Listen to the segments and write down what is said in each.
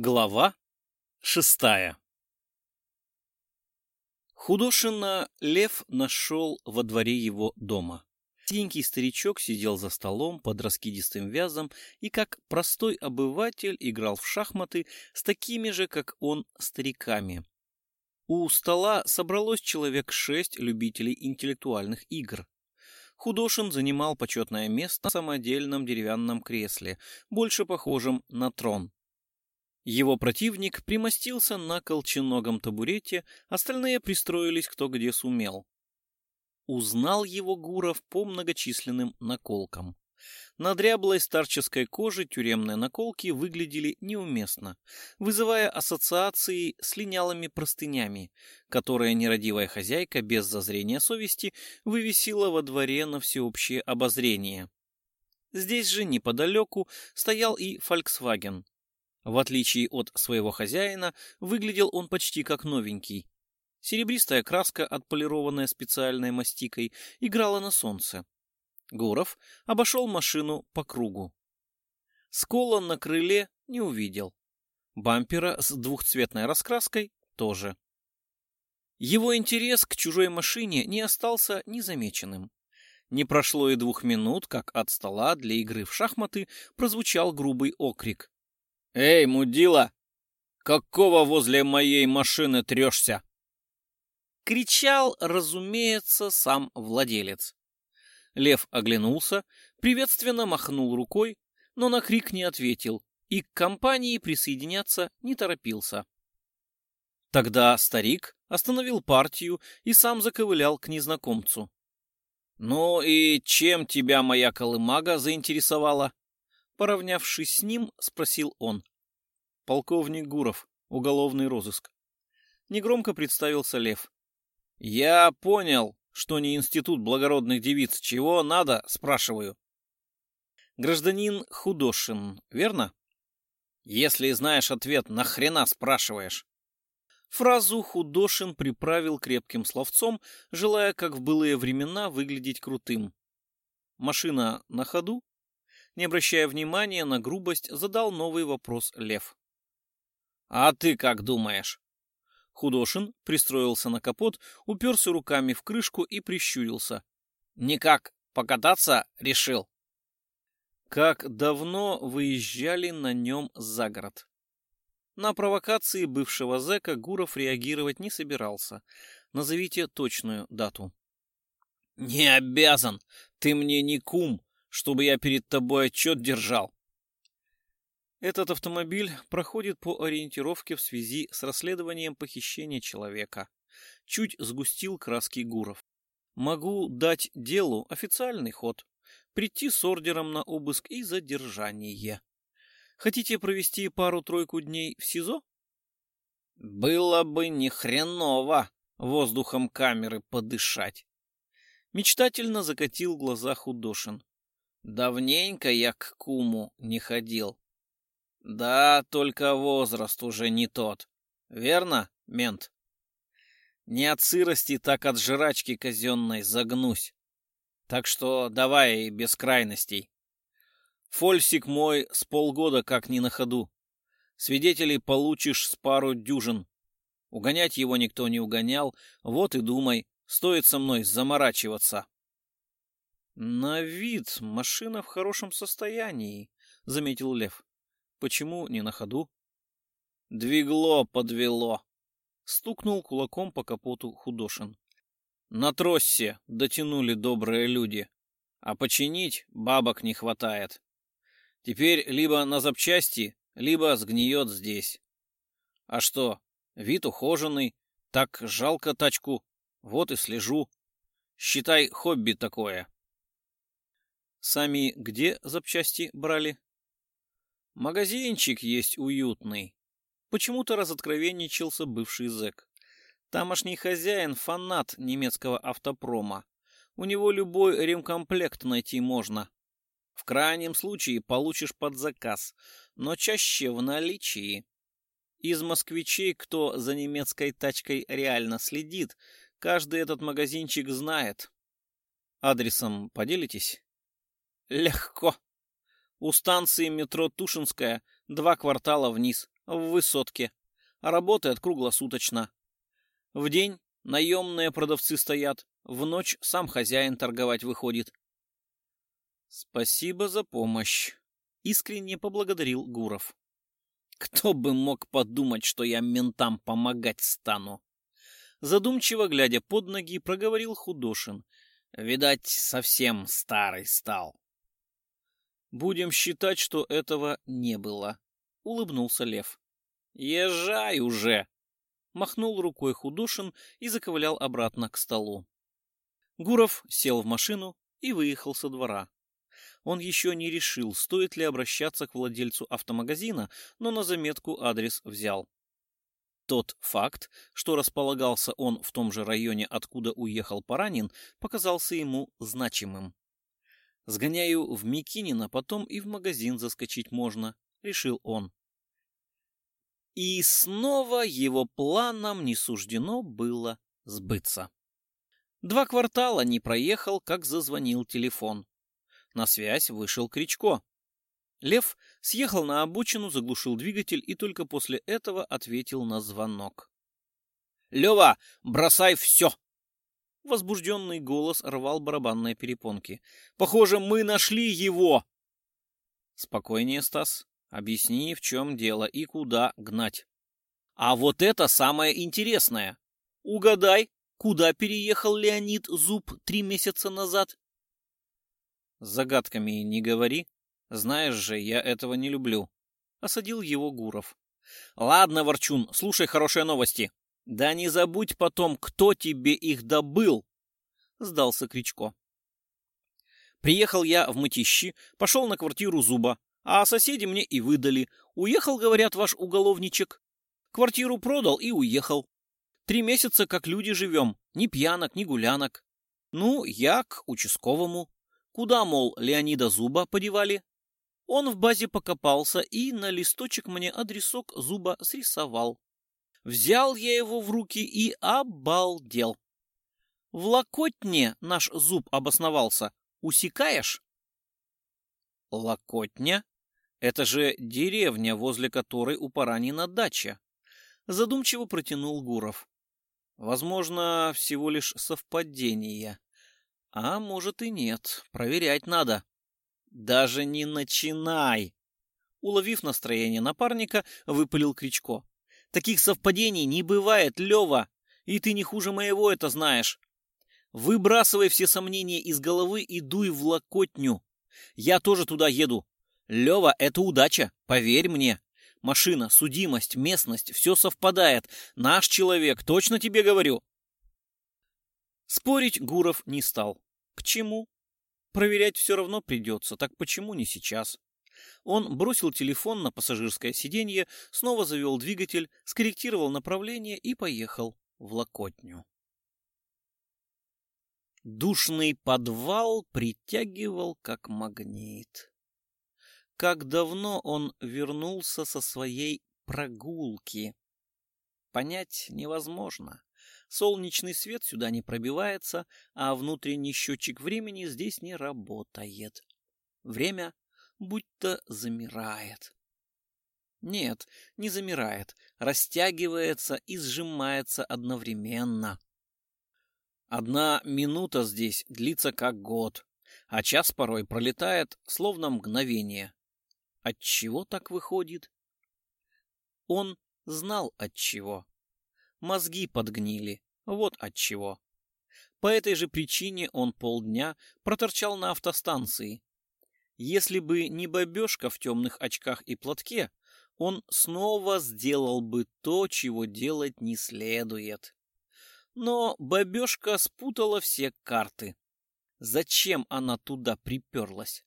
Глава шестая Худошина Лев нашел во дворе его дома. Тенький старичок сидел за столом под раскидистым вязом и, как простой обыватель, играл в шахматы с такими же, как он, стариками. У стола собралось человек шесть любителей интеллектуальных игр. Худошин занимал почетное место в самодельном деревянном кресле, больше похожем на трон. Его противник примостился на колченогом табурете, остальные пристроились кто где сумел. Узнал его Гуров по многочисленным наколкам. На дряблой старческой коже тюремные наколки выглядели неуместно, вызывая ассоциации с линялыми простынями, которые нерадивая хозяйка без зазрения совести вывесила во дворе на всеобщее обозрение. Здесь же неподалеку стоял и «Фольксваген», в отличие от своего хозяина, выглядел он почти как новенький. Серебристая краска, отполированная специальной мастикой, играла на солнце. Гуров обошел машину по кругу. Скола на крыле не увидел. Бампера с двухцветной раскраской тоже. Его интерес к чужой машине не остался незамеченным. Не прошло и двух минут, как от стола для игры в шахматы прозвучал грубый окрик. «Эй, мудила! Какого возле моей машины трешься?» Кричал, разумеется, сам владелец. Лев оглянулся, приветственно махнул рукой, но на крик не ответил и к компании присоединяться не торопился. Тогда старик остановил партию и сам заковылял к незнакомцу. «Ну и чем тебя моя колымага заинтересовала?» Поравнявшись с ним, спросил он. Полковник Гуров, уголовный розыск. Негромко представился Лев. Я понял, что не институт благородных девиц. Чего надо, спрашиваю. Гражданин Худошин, верно? Если знаешь ответ, нахрена спрашиваешь? Фразу Худошин приправил крепким словцом, желая, как в былые времена, выглядеть крутым. Машина на ходу? Не обращая внимания на грубость, задал новый вопрос Лев. «А ты как думаешь?» Худошин пристроился на капот, уперся руками в крышку и прищурился. «Никак покататься решил?» Как давно выезжали на нем за город? На провокации бывшего зэка Гуров реагировать не собирался. Назовите точную дату. «Не обязан! Ты мне не кум!» Чтобы я перед тобой отчет держал. Этот автомобиль проходит по ориентировке в связи с расследованием похищения человека. Чуть сгустил краски Гуров. Могу дать делу официальный ход, прийти с ордером на обыск и задержание. Хотите провести пару-тройку дней в СИЗО? Было бы ни хреново воздухом камеры подышать. Мечтательно закатил глаза Худошин. Давненько я к куму не ходил. Да, только возраст уже не тот. Верно, мент? Не от сырости, так от жрачки казенной загнусь. Так что давай без крайностей. Фольсик мой с полгода как не на ходу. Свидетелей получишь с пару дюжин. Угонять его никто не угонял, вот и думай, стоит со мной заморачиваться. «На вид машина в хорошем состоянии», — заметил Лев. «Почему не на ходу?» «Двигло подвело», — стукнул кулаком по капоту Худошин. «На троссе дотянули добрые люди, а починить бабок не хватает. Теперь либо на запчасти, либо сгниет здесь. А что, вид ухоженный, так жалко тачку, вот и слежу. Считай, хобби такое». Сами где запчасти брали? Магазинчик есть уютный. Почему-то разоткровенничался бывший зэк. Тамошний хозяин — фанат немецкого автопрома. У него любой ремкомплект найти можно. В крайнем случае получишь под заказ, но чаще в наличии. Из москвичей, кто за немецкой тачкой реально следит, каждый этот магазинчик знает. Адресом поделитесь? Легко. У станции метро Тушинская два квартала вниз, в высотке. Работает круглосуточно. В день наемные продавцы стоят, в ночь сам хозяин торговать выходит. Спасибо за помощь. Искренне поблагодарил Гуров. Кто бы мог подумать, что я ментам помогать стану? Задумчиво глядя под ноги, проговорил Худошин. Видать, совсем старый стал. Будем считать, что этого не было, улыбнулся Лев. Езжай уже, махнул рукой Худошин и заковылял обратно к столу. Гуров сел в машину и выехал со двора. Он еще не решил, стоит ли обращаться к владельцу автомагазина, но на заметку адрес взял. Тот факт, что располагался он в том же районе, откуда уехал Паранин, показался ему значимым. «Сгоняю в Микинина, потом и в магазин заскочить можно», — решил он. И снова его планам не суждено было сбыться. Два квартала не проехал, как зазвонил телефон. На связь вышел Кричко. Лев съехал на обочину, заглушил двигатель и только после этого ответил на звонок. «Лева, бросай все!» Возбужденный голос рвал барабанные перепонки. «Похоже, мы нашли его!» «Спокойнее, Стас. Объясни, в чем дело и куда гнать». «А вот это самое интересное! Угадай, куда переехал Леонид Зуб три месяца назад?» Загадками не говори. Знаешь же, я этого не люблю. Осадил его Гуров. Ладно, Ворчун, слушай хорошие новости. Да не забудь потом, кто тебе их добыл. Сдался Кричко. Приехал я в Мытищи, пошел на квартиру Зуба, а соседи мне и выдали. Уехал, говорят, ваш уголовничек. Квартиру продал и уехал. Три месяца как люди живем, ни пьянок, ни гулянок. Ну, я к участковому. Куда, мол, Леонида Зуба подевали? Он в базе покопался и на листочек мне адресок Зуба срисовал. Взял я его в руки и обалдел. В Локотне наш Зуб обосновался. Усекаешь? Локотня? Это же деревня, возле которой у Паранина дача. Задумчиво протянул Гуров. Возможно, всего лишь совпадение. А может и нет. Проверять надо. Даже не начинай. Уловив настроение напарника, выпалил Кричко. Таких совпадений не бывает, Лева. И ты не хуже моего это знаешь. Выбрасывай все сомнения из головы и дуй в Локотню. Я тоже туда еду. Лева, это удача, поверь мне. Машина, судимость, местность, все совпадает. Наш человек, точно тебе говорю. Спорить Гуров не стал. К чему? Проверять все равно придется, так почему не сейчас? Он бросил телефон на пассажирское сиденье, снова завел двигатель, скорректировал направление и поехал в Локотню. Душный подвал притягивал как магнит. Как давно он вернулся со своей прогулки? Понять невозможно. Солнечный свет сюда не пробивается, а внутренний счетчик времени здесь не работает. Время будто замирает. Нет, не замирает, растягивается и сжимается одновременно. Одна минута здесь длится как год, а час порой пролетает словно мгновение. От чего так выходит? Он знал от чего мозги подгнили. Вот от чего. По этой же причине он полдня проторчал на автостанции. Если бы не бабешка в темных очках и платке, он снова сделал бы то, чего делать не следует. Но бабешка спутала все карты. Зачем она туда приперлась?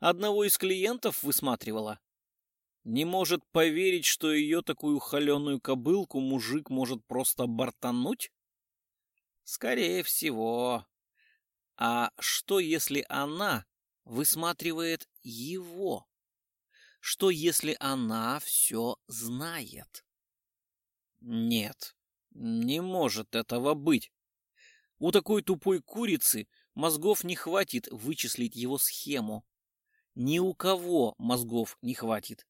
Одного из клиентов высматривала. Не может поверить, что ее такую холеную кобылку мужик может просто бортануть? Скорее всего. А что, если она высматривает его? Что, если она все знает? Нет, не может этого быть. У такой тупой курицы мозгов не хватит вычислить его схему. Ни у кого мозгов не хватит.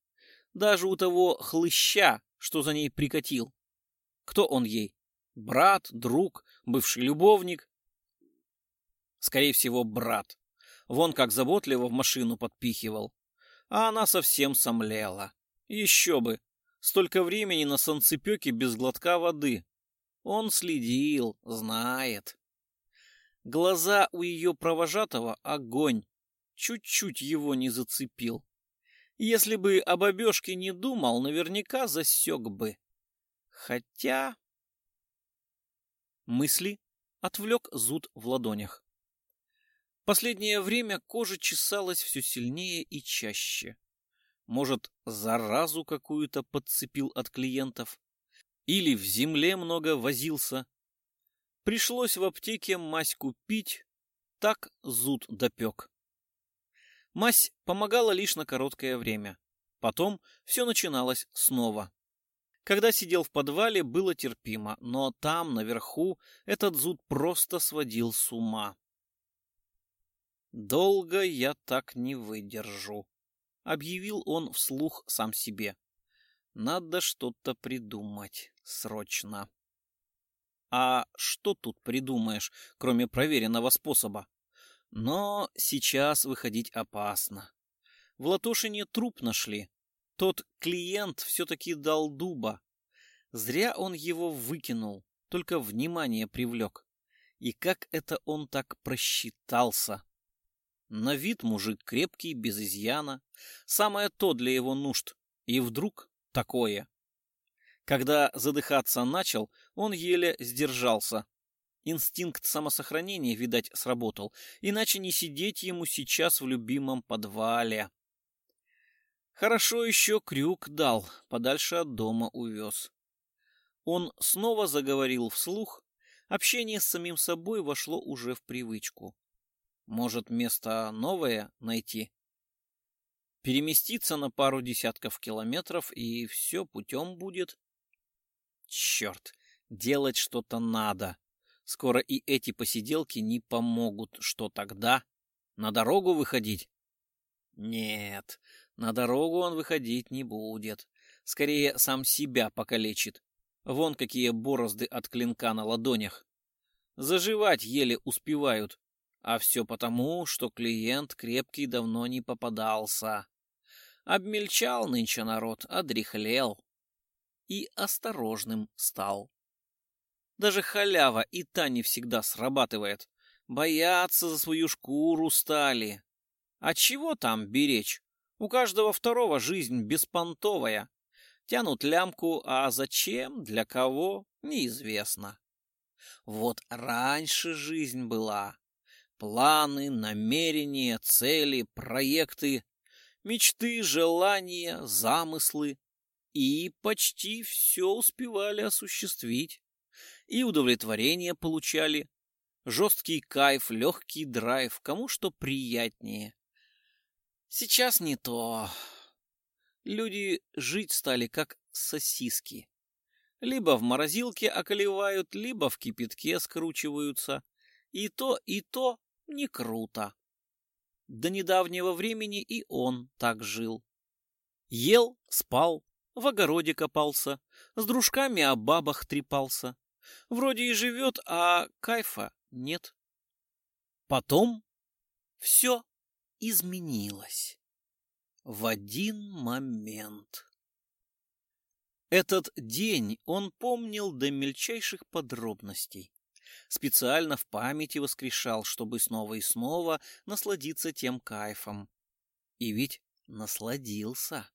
Даже у того хлыща, что за ней прикатил. Кто он ей? Брат, друг, бывший любовник? Скорее всего, брат. Вон как заботливо в машину подпихивал. А она совсем сомлела. Еще бы. Столько времени на солнцепеке без глотка воды. Он следил, знает. Глаза у ее провожатого огонь. Чуть-чуть его не зацепил. Если бы об обежке не думал, наверняка засек бы. Хотя... Мысли отвлек зуд в ладонях. Последнее время кожа чесалась все сильнее и чаще. Может, заразу какую-то подцепил от клиентов? Или в земле много возился? Пришлось в аптеке мазь купить, так зуд допек. Мазь помогала лишь на короткое время. Потом все начиналось снова. Когда сидел в подвале, было терпимо, но там, наверху, этот зуд просто сводил с ума. «Долго я так не выдержу», — объявил он вслух сам себе. «Надо что-то придумать. Срочно». А что тут придумаешь, кроме проверенного способа? Но сейчас выходить опасно. В Латошине труп нашли. Тот клиент все-таки дал дуба. Зря он его выкинул, только внимание привлек. И как это он так просчитался? На вид мужик крепкий, без изъяна. Самое то для его нужд. И вдруг такое. Когда задыхаться начал, он еле сдержался. Инстинкт самосохранения, видать, сработал, иначе не сидеть ему сейчас в любимом подвале. Хорошо еще крюк дал, подальше от дома увез. Он снова заговорил вслух, общение с самим собой вошло уже в привычку. Может, место новое найти? Переместиться на пару десятков километров, и все путем будет. Черт, делать что-то надо. Скоро и эти посиделки не помогут. Что тогда? На дорогу выходить? Нет, на дорогу он выходить не будет. Скорее, сам себя покалечит. Вон какие борозды от клинка на ладонях. Заживать еле успевают. А все потому, что клиент крепкий давно не попадался. Обмельчал нынче народ, одряхлел. И осторожным стал. Даже халява и та не всегда срабатывает. Бояться за свою шкуру стали. А чего там беречь? У каждого второго жизнь беспонтовая. Тянут лямку, а зачем, для кого, неизвестно. Вот раньше жизнь была. Планы, намерения, цели, проекты, мечты, желания, замыслы. И почти все успевали осуществить и удовлетворение получали. Жесткий кайф, легкий драйв, кому что приятнее. Сейчас не то. Люди жить стали как сосиски. Либо в морозилке околевают, либо в кипятке скручиваются. И то, и то не круто. До недавнего времени и он так жил. Ел, спал, в огороде копался, с дружками о бабах трепался. Вроде и живет, а кайфа нет. Потом все изменилось. В один момент. Этот день он помнил до мельчайших подробностей. Специально в памяти воскрешал, чтобы снова и снова насладиться тем кайфом. И ведь насладился.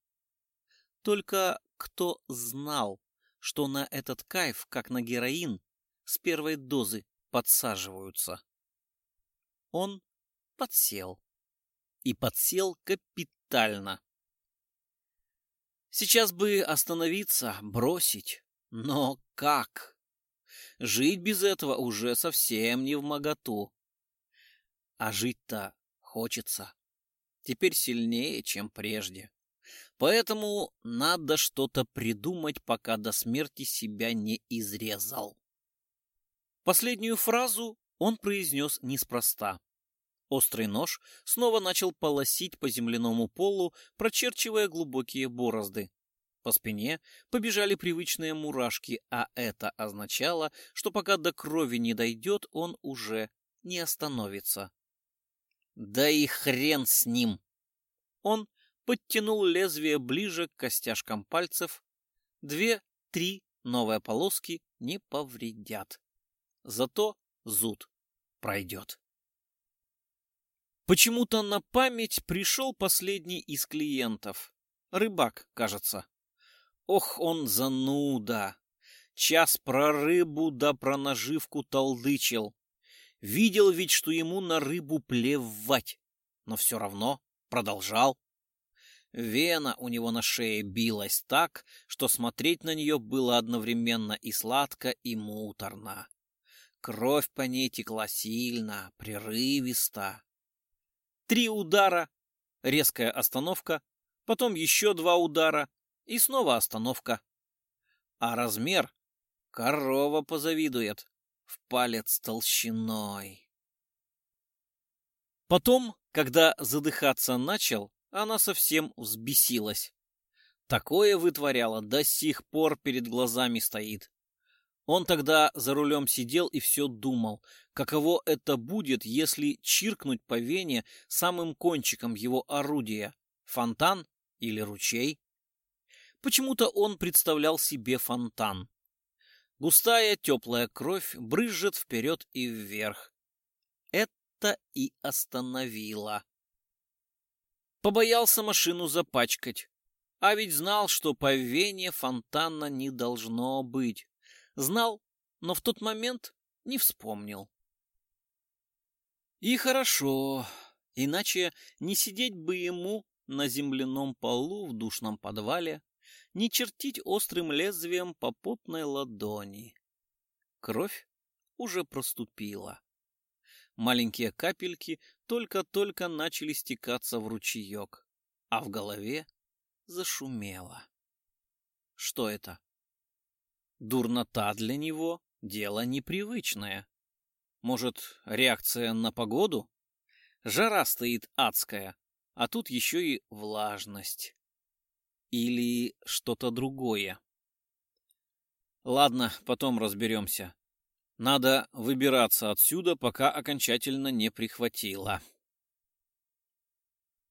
Только кто знал, что на этот кайф, как на героин, с первой дозы подсаживаются. Он подсел. И подсел капитально. Сейчас бы остановиться, бросить. Но как? Жить без этого уже совсем не в моготу. А жить-то хочется. Теперь сильнее, чем прежде. Поэтому надо что-то придумать, пока до смерти себя не изрезал. Последнюю фразу он произнес неспроста. Острый нож снова начал полосить по земляному полу, прочерчивая глубокие борозды. По спине побежали привычные мурашки, а это означало, что пока до крови не дойдет, он уже не остановится. Да и хрен с ним! Он подтянул лезвие ближе к костяшкам пальцев. Две-три новые полоски не повредят. Зато зуд пройдет. Почему-то на память пришел последний из клиентов. Рыбак, кажется. Ох, он зануда! Час про рыбу да про наживку толдычил. Видел ведь, что ему на рыбу плевать, но все равно продолжал. Вена у него на шее билась так, что смотреть на нее было одновременно и сладко, и муторно. Кровь по ней текла сильно, прерывисто. Три удара, резкая остановка, потом еще два удара и снова остановка. А размер корова позавидует в палец толщиной. Потом, когда задыхаться начал, она совсем взбесилась. Такое вытворяла, до сих пор перед глазами стоит. Он тогда за рулем сидел и все думал, каково это будет, если чиркнуть по вене самым кончиком его орудия — фонтан или ручей. Почему-то он представлял себе фонтан. Густая теплая кровь брызжет вперед и вверх. Это и остановило. Побоялся машину запачкать. А ведь знал, что по вене фонтана не должно быть. Знал, но в тот момент не вспомнил. И хорошо, иначе не сидеть бы ему на земляном полу в душном подвале, не чертить острым лезвием по потной ладони. Кровь уже проступила. Маленькие капельки только-только начали стекаться в ручеек, а в голове зашумело. Что это? Дурнота для него — дело непривычное. Может, реакция на погоду? Жара стоит адская, а тут еще и влажность. Или что-то другое. Ладно, потом разберемся. Надо выбираться отсюда, пока окончательно не прихватило.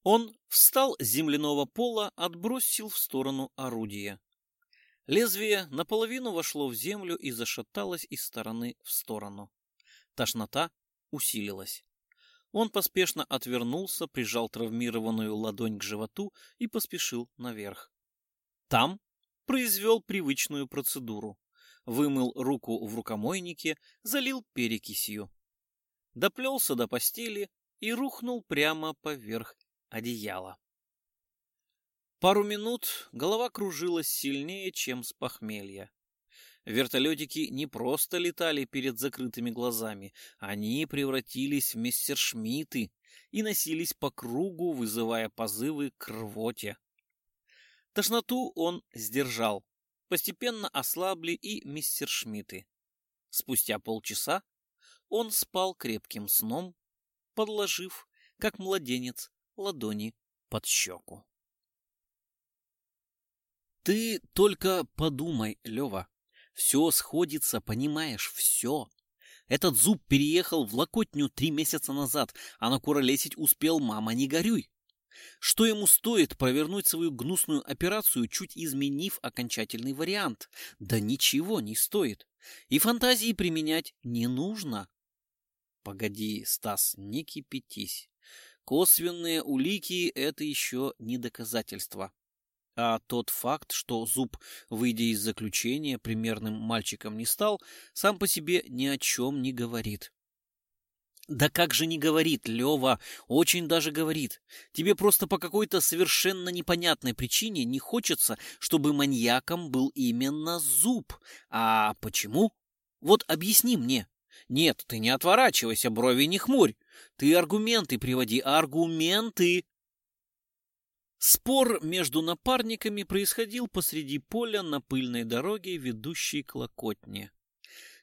Он встал с земляного пола, отбросил в сторону орудия. Лезвие наполовину вошло в землю и зашаталось из стороны в сторону. Тошнота усилилась. Он поспешно отвернулся, прижал травмированную ладонь к животу и поспешил наверх. Там произвел привычную процедуру. Вымыл руку в рукомойнике, залил перекисью. Доплелся до постели и рухнул прямо поверх одеяла. Пару минут голова кружилась сильнее, чем с похмелья. Вертолетики не просто летали перед закрытыми глазами, они превратились в мессершмитты и носились по кругу, вызывая позывы к рвоте. Тошноту он сдержал. Постепенно ослабли и мессершмитты. Спустя полчаса он спал крепким сном, подложив, как младенец, ладони под щеку. Ты только подумай, Лева. Все сходится, понимаешь, все. Этот зуб переехал в Локотню три месяца назад, а накуролесить успел, мама, не горюй. Что ему стоит провернуть свою гнусную операцию, чуть изменив окончательный вариант? Да ничего не стоит. И фантазии применять не нужно. Погоди, Стас, не кипятись. Косвенные улики — это еще не доказательство. А тот факт, что Зуб, выйдя из заключения, примерным мальчиком не стал, сам по себе ни о чем не говорит. Да как же не говорит, Лева, очень даже говорит. Тебе просто по какой-то совершенно непонятной причине не хочется, чтобы маньяком был именно Зуб. А почему? Вот объясни мне. Нет, ты не отворачивайся, брови не хмурь. Ты аргументы приводи, аргументы. Спор между напарниками происходил посреди поля на пыльной дороге, ведущей к Локотне.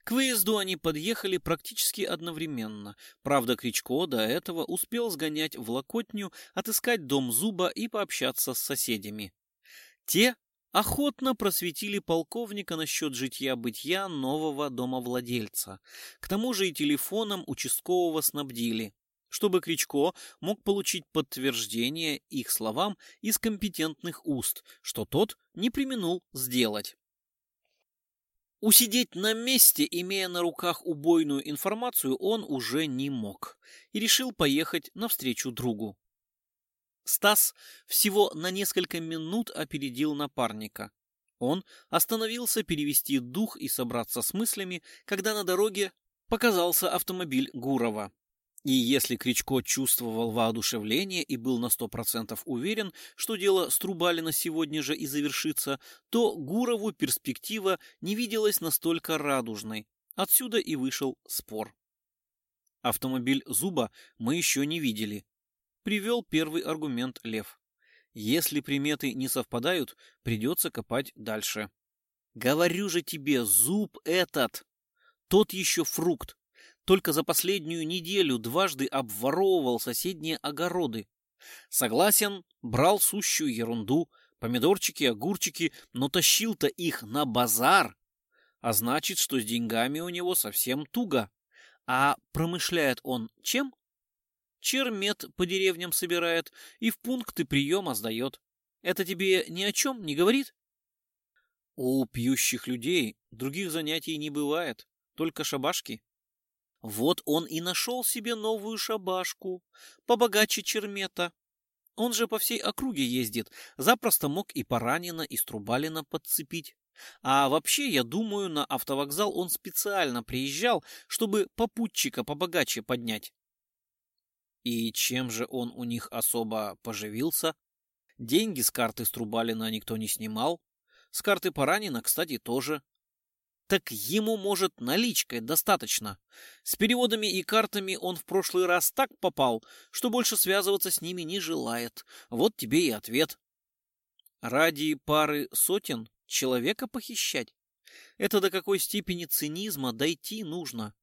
К выезду они подъехали практически одновременно. Правда, Кричко до этого успел сгонять в Локотню, отыскать дом Зуба и пообщаться с соседями. Те охотно просветили полковника насчет житья-бытия нового домовладельца. К тому же и телефоном участкового снабдили, чтобы Кричко мог получить подтверждение их словам из компетентных уст, что тот не применул сделать. Усидеть на месте, имея на руках убойную информацию, он уже не мог и решил поехать навстречу другу. Стас всего на несколько минут опередил напарника. Он остановился перевести дух и собраться с мыслями, когда на дороге показался автомобиль Гурова. И если Кричко чувствовал воодушевление и был на сто процентов уверен, что дело Струбалина сегодня же и завершится, то Гурову перспектива не виделась настолько радужной. Отсюда и вышел спор. Автомобиль Зуба мы еще не видели. Привел первый аргумент Лев. Если приметы не совпадают, придется копать дальше. Говорю же тебе, зуб этот, тот еще фрукт, только за последнюю неделю дважды обворовывал соседние огороды. Согласен, брал сущую ерунду, помидорчики, огурчики, но тащил-то их на базар. А значит, что с деньгами у него совсем туго. А промышляет он чем? Чермет по деревням собирает и в пункты приема сдает. Это тебе ни о чем не говорит? У пьющих людей других занятий не бывает, только шабашки. Вот он и нашел себе новую шабашку, побогаче Чермета. Он же по всей округе ездит, запросто мог и Поранина, и Струбалина подцепить. А вообще, я думаю, на автовокзал он специально приезжал, чтобы попутчика побогаче поднять. И чем же он у них особо поживился? Деньги с карты Струбалина никто не снимал. С карты Поранина, кстати, тоже. Так ему, может, наличкой достаточно. С переводами и картами он в прошлый раз так попал, что больше связываться с ними не желает. Вот тебе и ответ. Ради пары сотен человека похищать? Это до какой степени цинизма дойти нужно?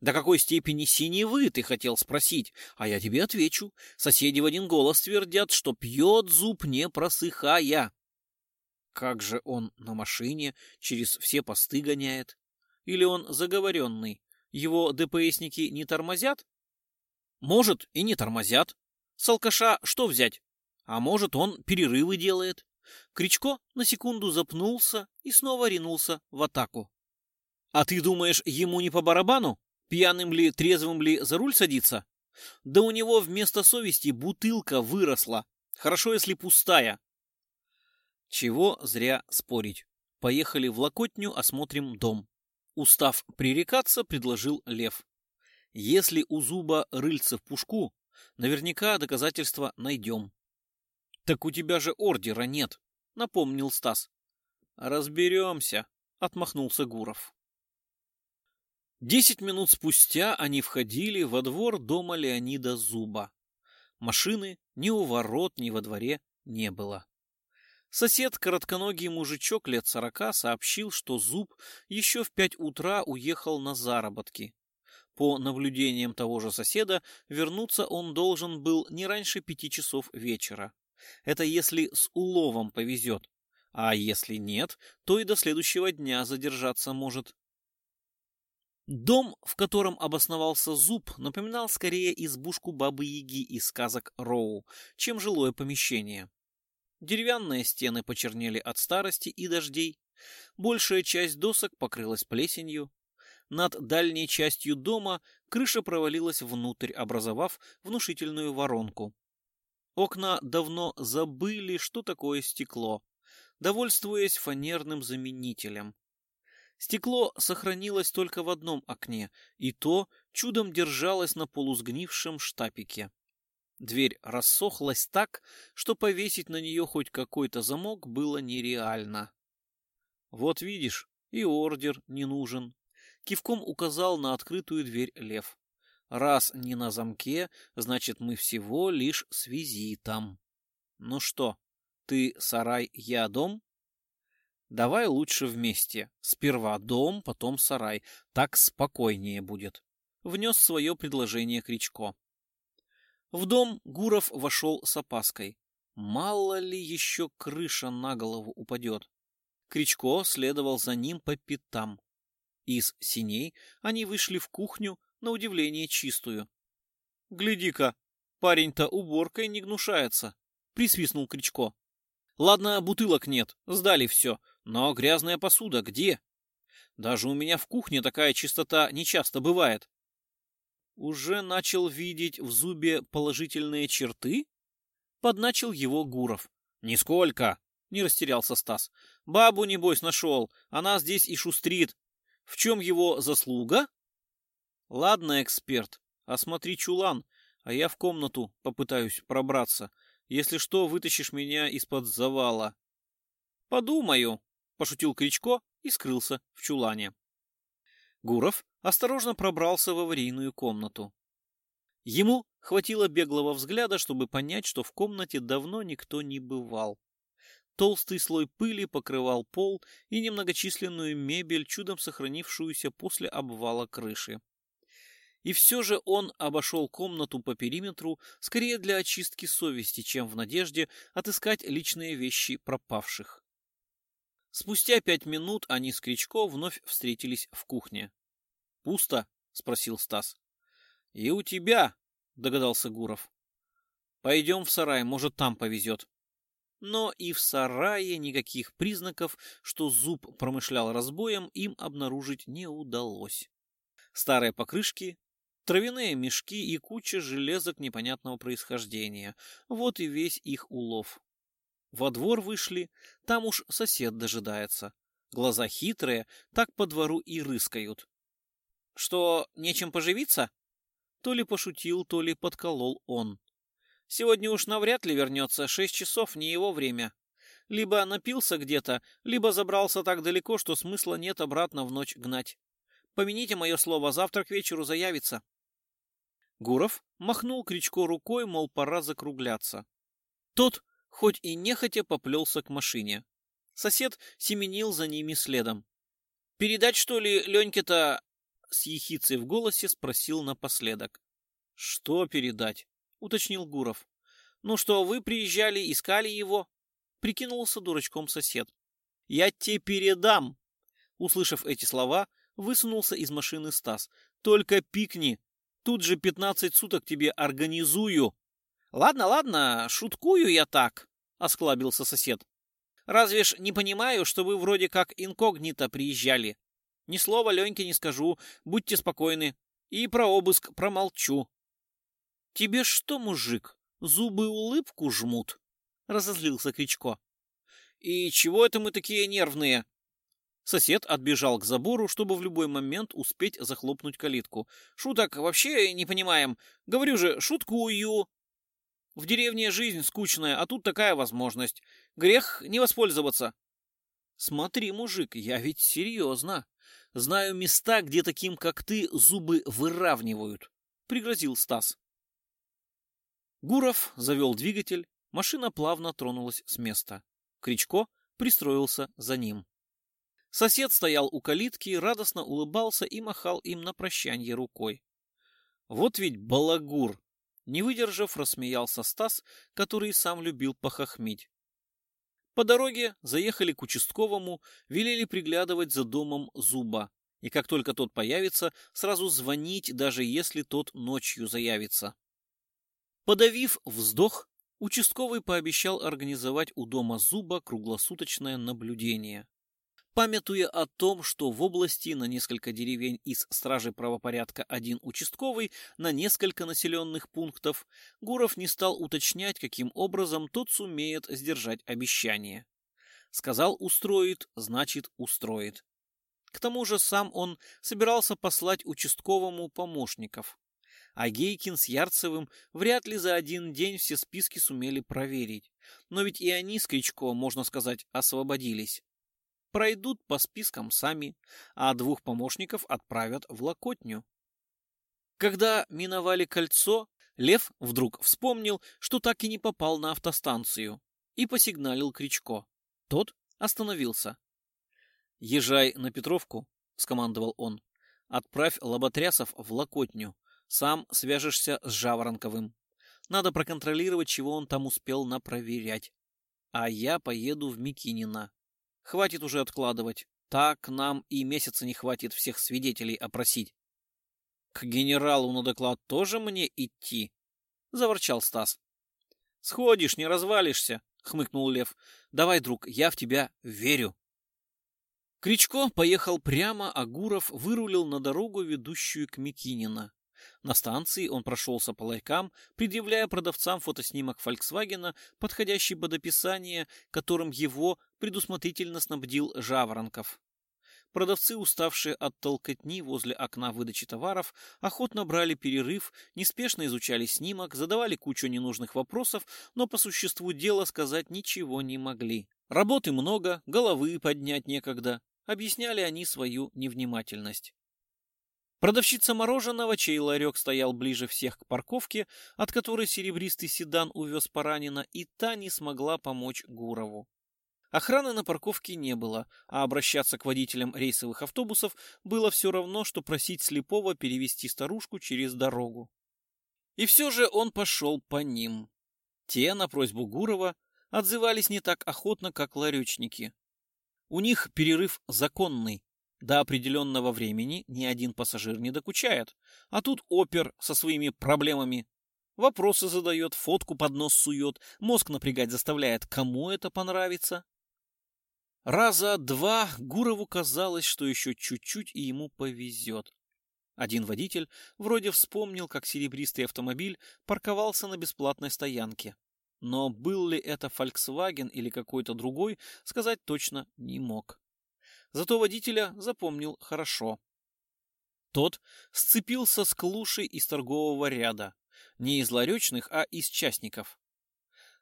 До какой степени синевы, ты хотел спросить, а я тебе отвечу. Соседи в один голос твердят, что пьет зуб не просыхая. Как же он на машине через все посты гоняет? Или он заговоренный? Его ДПСники не тормозят? Может, и не тормозят. С алкаша что взять? А может, он перерывы делает? Кричко на секунду запнулся и снова ринулся в атаку. А ты думаешь, ему не по барабану? Пьяным ли, трезвым ли за руль садиться? Да у него вместо совести бутылка выросла. Хорошо, если пустая. Чего зря спорить. Поехали в Локотню, осмотрим дом. Устав пререкаться, предложил Лев. Если у зуба рыльца в пушку, наверняка доказательства найдем. Так у тебя же ордера нет, напомнил Стас. Разберемся, отмахнулся Гуров. Десять минут спустя они входили во двор дома Леонида Зуба. Машины ни у ворот, ни во дворе не было. Сосед, коротконогий мужичок лет сорока, сообщил, что Зуб еще в пять утра уехал на заработки. По наблюдениям того же соседа, вернуться он должен был не раньше пяти часов вечера. Это если с уловом повезет. А если нет, то и до следующего дня задержаться может. Дом, в котором обосновался Зуб, напоминал скорее избушку Бабы-Яги из сказок Роу, чем жилое помещение. Деревянные стены почернели от старости и дождей. Большая часть досок покрылась плесенью. Над дальней частью дома крыша провалилась внутрь, образовав внушительную воронку. Окна давно забыли, что такое стекло, довольствуясь фанерным заменителем. Стекло сохранилось только в одном окне, и то чудом держалось на полусгнившем штапике. Дверь рассохлась так, что повесить на нее хоть какой-то замок было нереально. Вот видишь, и ордер не нужен. Кивком указал на открытую дверь лев. Раз не на замке, значит мы всего лишь с визитом. Ну что, ты сарай, я дом? Давай лучше вместе. Сперва дом, потом сарай. Так спокойнее будет. Внес свое предложение Кричко. В дом Гуров вошел с опаской. Мало ли еще крыша на голову упадет. Кричко следовал за ним по пятам. Из синей они вышли в кухню, на удивление чистую. — Гляди-ка, парень-то уборкой не гнушается, — присвистнул Кричко. — Ладно, бутылок нет, сдали все, но грязная посуда где? Даже у меня в кухне такая чистота нечасто бывает. Уже начал видеть в зубе положительные черты? Подначил его Гуров. Нисколько, не растерялся Стас. Бабу, небось, нашел, она здесь и шустрит. В чем его заслуга? Ладно, эксперт, осмотри чулан, а я в комнату попытаюсь пробраться. Если что, вытащишь меня из-под завала. Подумаю, пошутил Кричко и скрылся в чулане. Гуров осторожно пробрался в аварийную комнату. Ему хватило беглого взгляда, чтобы понять, что в комнате давно никто не бывал. Толстый слой пыли покрывал пол и немногочисленную мебель, чудом сохранившуюся после обвала крыши. И все же он обошел комнату по периметру скорее для очистки совести, чем в надежде отыскать личные вещи пропавших. Спустя пять минут они с Кричко вновь встретились в кухне. «Пусто?» — спросил Стас. «И у тебя», — догадался Гуров. «Пойдем в сарай, может, там повезет». Но и в сарае никаких признаков, что зуб промышлял разбоем, им обнаружить не удалось. Старые покрышки, травяные мешки и куча железок непонятного происхождения. Вот и весь их улов. Во двор вышли, там уж сосед дожидается. Глаза хитрые, так по двору и рыскают. Что, нечем поживиться? То ли пошутил, то ли подколол он. Сегодня уж навряд ли вернется, шесть часов не его время. Либо напился где-то, либо забрался так далеко, что смысла нет обратно в ночь гнать. Помяните мое слово, завтра к вечеру заявится. Гуров махнул Кричко рукой, мол, пора закругляться. Тот, хоть и нехотя, поплелся к машине. Сосед семенил за ними следом. «Передать, что ли, Леньке-то с ехицей в голосе спросил напоследок. «Что передать?» — уточнил Гуров. «Ну что, вы приезжали, искали его?» — прикинулся дурачком сосед. «Я тебе передам!» Услышав эти слова, высунулся из машины Стас. «Только пикни! Тут же пятнадцать суток тебе организую!» «Ладно, ладно, шуткую я так!» — осклабился сосед. «Разве ж не понимаю, что вы вроде как инкогнито приезжали? Ни слова Леньке не скажу, будьте спокойны. И про обыск промолчу. — Тебе что, мужик, зубы улыбку жмут? — разозлился Кричко. — И чего это мы такие нервные? Сосед отбежал к забору, чтобы в любой момент успеть захлопнуть калитку. Шуток вообще не понимаем. Говорю же, шуткую. В деревне жизнь скучная, а тут такая возможность. Грех не воспользоваться. Смотри, мужик, я ведь серьезно. Знаю места, где таким, как ты, зубы выравнивают, — пригрозил Стас. Гуров завел двигатель, машина плавно тронулась с места. Кричко пристроился за ним. Сосед стоял у калитки, радостно улыбался и махал им на прощанье рукой. Вот ведь балагур! Не выдержав, рассмеялся Стас, который сам любил похохмить. По дороге заехали к участковому, велели приглядывать за домом Зуба. И как только тот появится, сразу звонить, даже если тот ночью заявится. Подавив вздох, участковый пообещал организовать у дома Зуба круглосуточное наблюдение. Памятуя о том, что в области на несколько деревень из стражи правопорядка один участковый на несколько населенных пунктов, Гуров не стал уточнять, каким образом тот сумеет сдержать обещание. Сказал устроит, значит устроит. К тому же сам он собирался послать участковому помощников. А Гейкин с Ярцевым вряд ли за один день все списки сумели проверить. Но ведь и они с Кричко, можно сказать, освободились пройдут по спискам сами, а двух помощников отправят в Локотню. Когда миновали кольцо, Лев вдруг вспомнил, что так и не попал на автостанцию, и посигналил Кричко. Тот остановился. Езжай на Петровку, скомандовал он. Отправь лоботрясов в Локотню. Сам свяжешься с Жаворонковым. Надо проконтролировать, чего он там успел напроверять. А я поеду в Микинино. Хватит уже откладывать. Так нам и месяца не хватит всех свидетелей опросить. К генералу на доклад тоже мне идти? Заворчал Стас. Сходишь, не развалишься, хмыкнул Лев. Давай, друг, я в тебя верю. Кричко поехал прямо, а Гуров вырулил на дорогу, ведущую к Микинино. На станции он прошелся по ларькам, предъявляя продавцам фотоснимок «Фольксвагена», подходящий под описание, которым его предусмотрительно снабдил Жаворонков. Продавцы, уставшие от толкотни возле окна выдачи товаров, охотно брали перерыв, неспешно изучали снимок, задавали кучу ненужных вопросов, но по существу дела сказать ничего не могли. Работы много, головы поднять некогда. Объясняли они свою невнимательность. Продавщица мороженого, чей ларек стоял ближе всех к парковке, от которой серебристый седан увез Паранина, и та не смогла помочь Гурову. Охраны на парковке не было, а обращаться к водителям рейсовых автобусов было все равно, что просить слепого перевести старушку через дорогу. И все же он пошел по ним. Те, на просьбу Гурова, отзывались не так охотно, как ларечники. У них перерыв законный, до определенного времени ни один пассажир не докучает. А тут опер со своими проблемами. Вопросы задает, фотку под нос сует, мозг напрягать заставляет. Кому это понравится? Раза два Гурову казалось, что еще чуть-чуть и ему повезет. Один водитель вроде вспомнил, как серебристый автомобиль парковался на бесплатной стоянке. Но был ли это Volkswagen или какой-то другой, сказать точно не мог. Зато водителя запомнил хорошо. Тот сцепился с клушей из торгового ряда. Не из ларечных, а из частников.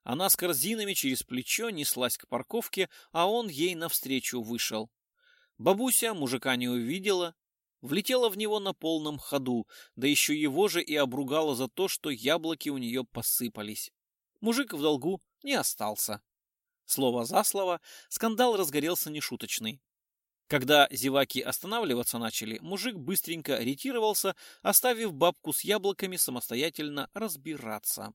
Она с корзинами через плечо неслась к парковке, а он ей навстречу вышел. Бабуся мужика не увидела, влетела в него на полном ходу, да еще его же и обругала за то, что яблоки у нее посыпались. Мужик в долгу не остался. Слово за слово, скандал разгорелся нешуточный. Когда зеваки останавливаться начали, мужик быстренько ретировался, оставив бабку с яблоками самостоятельно разбираться.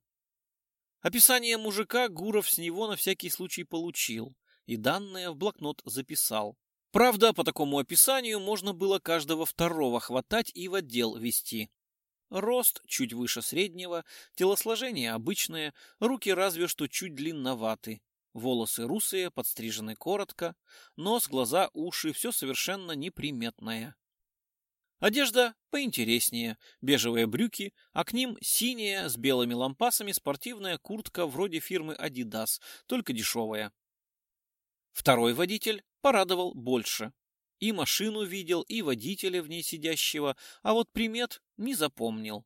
Описание мужика Гуров с него на всякий случай получил и данные в блокнот записал. Правда, по такому описанию можно было каждого второго хватать и в отдел вести. Рост чуть выше среднего, телосложение обычное, руки разве что чуть длинноваты, Волосы русые, подстрижены коротко, нос, глаза, уши, все совершенно неприметное. Одежда поинтереснее, бежевые брюки, а к ним синяя с белыми лампасами спортивная куртка вроде фирмы Adidas, только дешевая. Второй водитель порадовал больше. И машину видел, и водителя в ней сидящего, а вот примет не запомнил.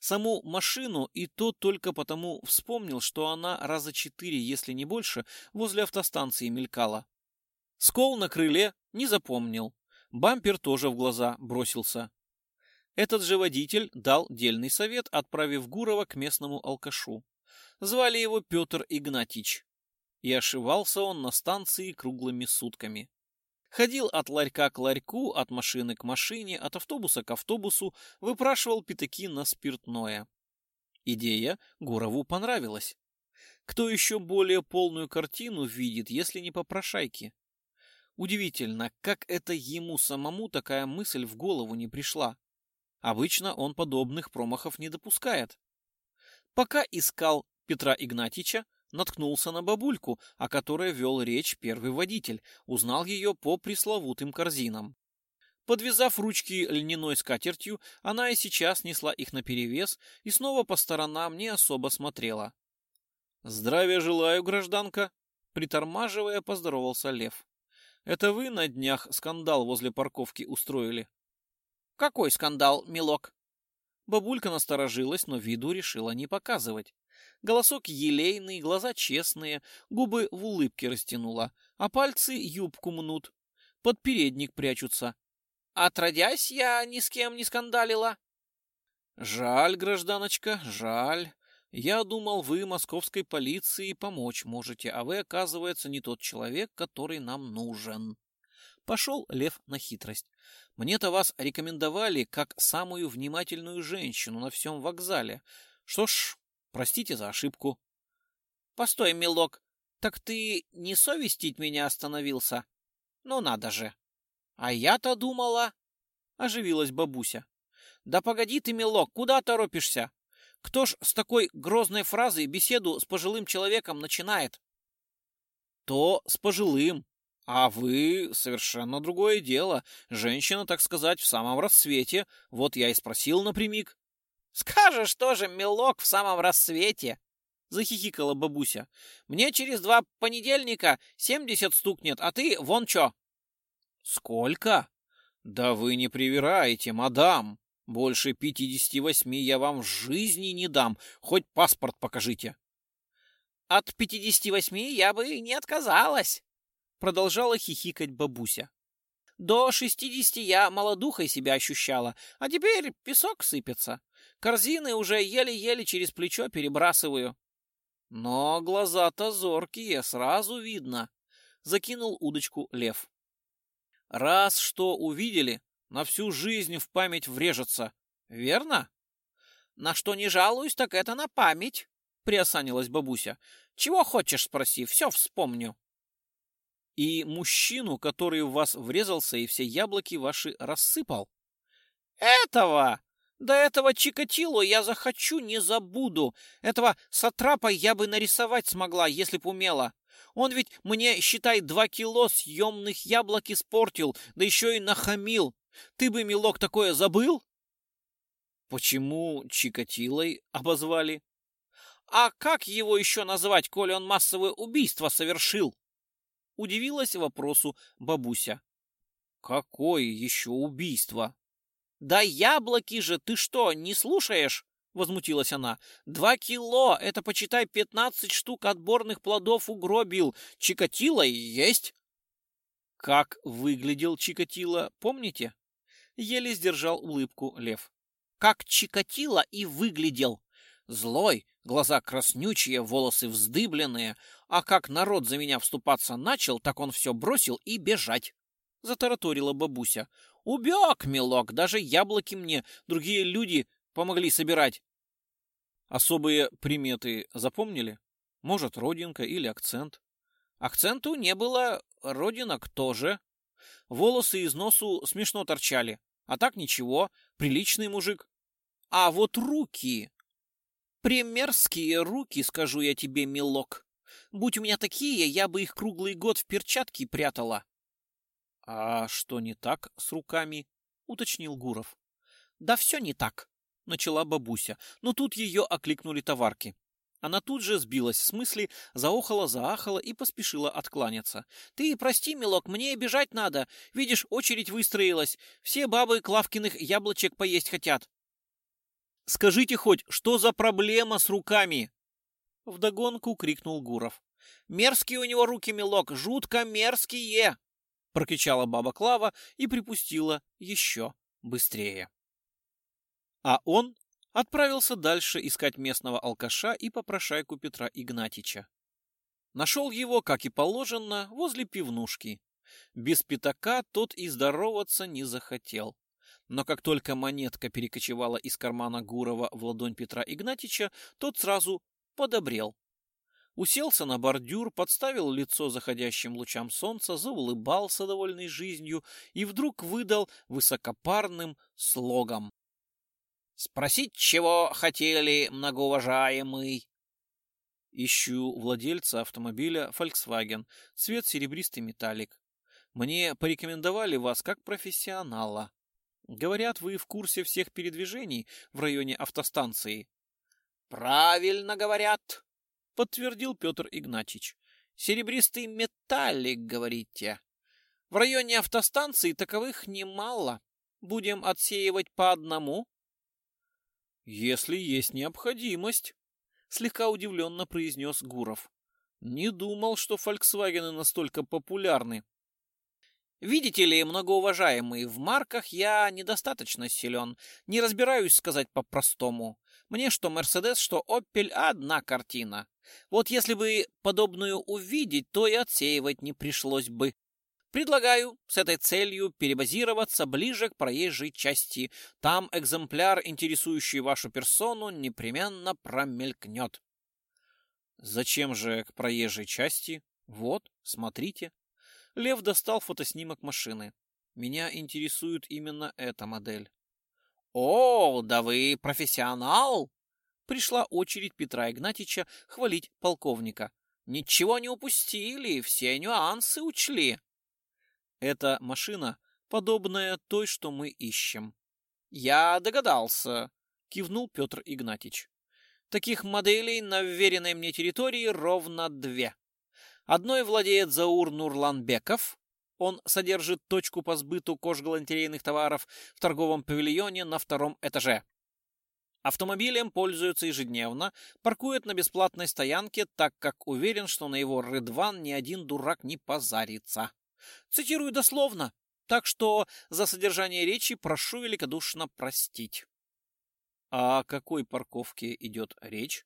Саму машину и то только потому вспомнил, что она раза четыре, если не больше, возле автостанции мелькала. Скол на крыле не запомнил. Бампер тоже в глаза бросился. Этот же водитель дал дельный совет, отправив Гурова к местному алкашу. Звали его Петр Игнатьич. И ошивался он на станции круглыми сутками. Ходил от ларька к ларьку, от машины к машине, от автобуса к автобусу, выпрашивал пятаки на спиртное. Идея Гурову понравилась. Кто еще более полную картину видит, если не попрошайки? Удивительно, как это ему самому такая мысль в голову не пришла. Обычно он подобных промахов не допускает. Пока искал Петра Игнатьича, наткнулся на бабульку, о которой вел речь первый водитель, узнал ее по пресловутым корзинам. Подвязав ручки льняной скатертью, она и сейчас несла их наперевес и снова по сторонам не особо смотрела. «Здравия желаю, гражданка!» Притормаживая, поздоровался Лев. «Это вы на днях скандал возле парковки устроили?» «Какой скандал, милок?» Бабулька насторожилась, но виду решила не показывать. Голосок елейный, глаза честные, губы в улыбке растянула, а пальцы юбку мнут. Под передник прячутся. Отродясь, я ни с кем не скандалила. Жаль, гражданочка, жаль. Я думал, вы московской полиции помочь можете, а вы, оказывается, не тот человек, который нам нужен. Пошел Лев на хитрость. Мне-то вас рекомендовали как самую внимательную женщину на всем вокзале. Что ж, простите за ошибку. Постой, милок, так ты не совестить меня остановился? Ну надо же. А я-то думала... Оживилась бабуся. Да погоди ты, милок, куда торопишься? Кто ж с такой грозной фразой беседу с пожилым человеком начинает? То с пожилым, а вы совершенно другое дело. Женщина, так сказать, в самом рассвете. Вот я и спросил напрямик. Скажешь тоже, милок, в самом рассвете. Захихикала бабуся. Мне через два понедельника семьдесят стукнет, а ты вон чё. Сколько? Да вы не привираете, мадам. Больше пятидесяти восьми я вам в жизни не дам. Хоть паспорт покажите. От пятидесяти восьми я бы не отказалась. Продолжала хихикать бабуся. До шестидесяти я молодухой себя ощущала, а теперь песок сыпется. Корзины уже еле-еле через плечо перебрасываю. Но глаза-то зоркие, сразу видно. Закинул удочку лев. Раз что увидели, на всю жизнь в память врежется. Верно? На что не жалуюсь, так это на память, приосанилась бабуся. Чего хочешь, спроси, все вспомню и мужчину, который в вас врезался и все яблоки ваши рассыпал. Этого! До этого Чикатило я захочу, не забуду. Этого сатрапа я бы нарисовать смогла, если б умела. Он ведь мне, считай, два кило съемных яблок испортил, да еще и нахамил. Ты бы, милок, такое забыл? Почему Чикатилой обозвали? А как его еще назвать, коли он массовое убийство совершил? Удивилась вопросу бабуся. Какое еще убийство? Да яблоки же, ты что, не слушаешь? Возмутилась она. Два кило, это, почитай, пятнадцать штук отборных плодов угробил. Чикатило и есть. Как выглядел Чикатило, помните? Еле сдержал улыбку Лев. Как Чикатило и выглядел. Злой, глаза краснючие, волосы вздыбленные, а как народ за меня вступаться начал, так он все бросил и бежать. Затараторила бабуся. Убег, милок, даже яблоки мне другие люди помогли собирать. Особые приметы запомнили? Может, родинка или акцент? Акценту не было, родинок тоже. Волосы из носу смешно торчали, а так ничего, приличный мужик. А вот руки... Примерские руки, скажу я тебе, милок. Будь у меня такие, я бы их круглый год в перчатки прятала. — А что не так с руками? — уточнил Гуров. — Да все не так, — начала бабуся, но тут ее окликнули товарки. Она тут же сбилась с мысли, заохала-заахала и поспешила откланяться. «Ты прости, милок, мне бежать надо. Видишь, очередь выстроилась. Все бабы Клавкиных яблочек поесть хотят». «Скажите хоть, что за проблема с руками?» Вдогонку крикнул Гуров. «Мерзкие у него руки, милок, жутко мерзкие!» Прокричала баба Клава и припустила еще быстрее. А он отправился дальше искать местного алкаша и попрошайку Петра Игнатича. Нашел его, как и положено, возле пивнушки. Без пятака тот и здороваться не захотел. Но как только монетка перекочевала из кармана Гурова в ладонь Петра Игнатича, тот сразу подобрел. Уселся на бордюр, подставил лицо заходящим лучам солнца, заулыбался довольной жизнью и вдруг выдал высокопарным слогом. «Спросить, чего хотели, многоуважаемый?» Ищу владельца автомобиля Volkswagen, цвет серебристый металлик. Мне порекомендовали вас как профессионала. Говорят, вы в курсе всех передвижений в районе автостанции. Правильно говорят, подтвердил Петр Игнатьич. Серебристый металлик, говорите. В районе автостанции таковых немало. Будем отсеивать по одному? Если есть необходимость, слегка удивленно произнес Гуров. Не думал, что Фольксвагены настолько популярны. Видите ли, многоуважаемый, в марках я недостаточно силен. Не разбираюсь сказать по-простому. Мне что Мерседес, что Опель одна картина. Вот если бы подобную увидеть, то и отсеивать не пришлось бы. Предлагаю с этой целью перебазироваться ближе к проезжей части. Там экземпляр, интересующий вашу персону, непременно промелькнет. Зачем же к проезжей части? Вот, смотрите. Лев достал фотоснимок машины. Меня интересует именно эта модель. О, да вы профессионал! Пришла очередь Петра Игнатьича хвалить полковника. Ничего не упустили, все нюансы учли. Эта машина подобная той, что мы ищем. Я догадался, кивнул Петр Игнатьич. Таких моделей на вверенной мне территории ровно две. Одной владеет Заур Нурланбеков. Он содержит точку по сбыту кожгалантерейных товаров в торговом павильоне на втором этаже. Автомобилем пользуется ежедневно, паркует на бесплатной стоянке, так как уверен, что на его Рыдван ни один дурак не позарится. Цитирую дословно, так что за содержание речи прошу великодушно простить. О какой парковке идет речь?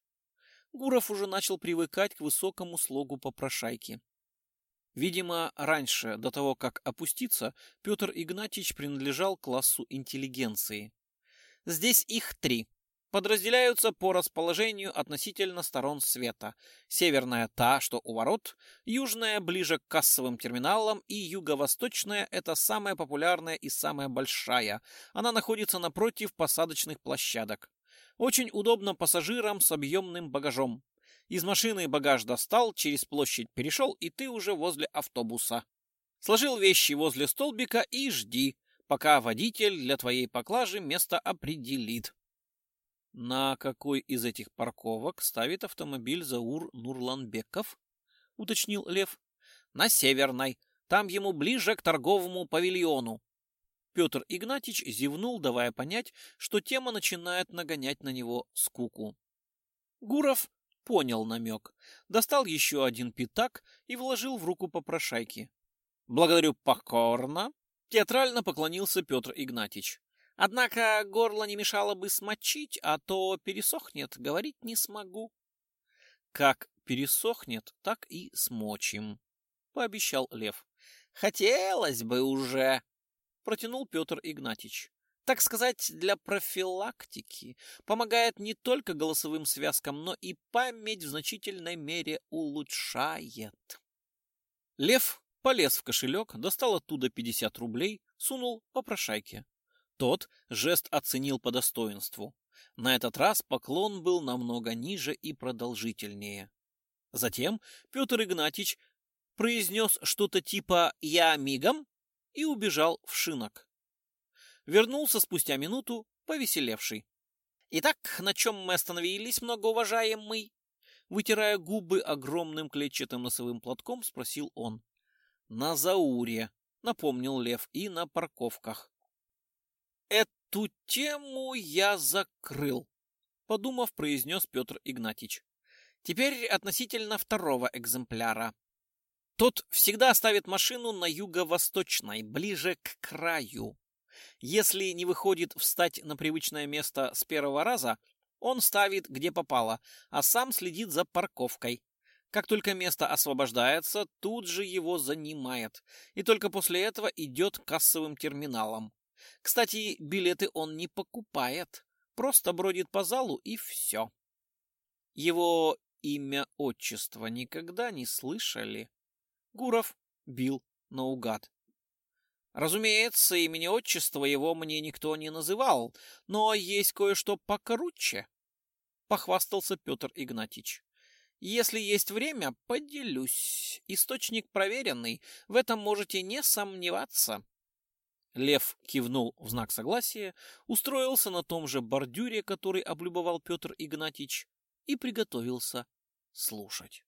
Гуров уже начал привыкать к высокому слогу попрошайки. Видимо, раньше, до того, как опуститься, Петр Игнатьич принадлежал классу интеллигенции. Здесь их три подразделяются по расположению относительно сторон света. Северная – та, что у ворот, южная – ближе к кассовым терминалам, и юго-восточная – это самая популярная и самая большая. Она находится напротив посадочных площадок. Очень удобно пассажирам с объемным багажом. Из машины багаж достал, через площадь перешел, и ты уже возле автобуса. Сложил вещи возле столбика и жди, пока водитель для твоей поклажи место определит. На какой из этих парковок ставит автомобиль Заур Нурланбеков? уточнил Лев. На северной. Там ему ближе к торговому павильону. Петр Игнатьич зевнул, давая понять, что тема начинает нагонять на него скуку. Гуров понял намек, достал еще один пятак и вложил в руку попрошайки. «Благодарю покорно!» — театрально поклонился Петр Игнатьич. Однако горло не мешало бы смочить, а то пересохнет, говорить не смогу. Как пересохнет, так и смочим, пообещал Лев. Хотелось бы уже, протянул Петр Игнатьич. Так сказать, для профилактики помогает не только голосовым связкам, но и память в значительной мере улучшает. Лев полез в кошелек, достал оттуда 50 рублей, сунул попрошайке. Тот жест оценил по достоинству. На этот раз поклон был намного ниже и продолжительнее. Затем Петр Игнатьич произнес что-то типа «Я мигом» и убежал в шинок. Вернулся спустя минуту, повеселевший. «Итак, на чем мы остановились, многоуважаемый?» Вытирая губы огромным клетчатым носовым платком, спросил он. «На Зауре», — напомнил Лев, — «и на парковках». Эту тему я закрыл, подумав, произнес Петр Игнатьич. Теперь относительно второго экземпляра. Тот всегда ставит машину на юго-восточной, ближе к краю. Если не выходит встать на привычное место с первого раза, он ставит где попало, а сам следит за парковкой. Как только место освобождается, тут же его занимает, и только после этого идет к кассовым терминалам. Кстати, билеты он не покупает, просто бродит по залу и все. Его имя, отчество никогда не слышали. Гуров бил наугад. Разумеется, имени отчества его мне никто не называл, но есть кое-что покруче, — похвастался Петр Игнатьич. Если есть время, поделюсь. Источник проверенный, в этом можете не сомневаться. Лев кивнул в знак согласия, устроился на том же бордюре, который облюбовал Петр Игнатьич, и приготовился слушать.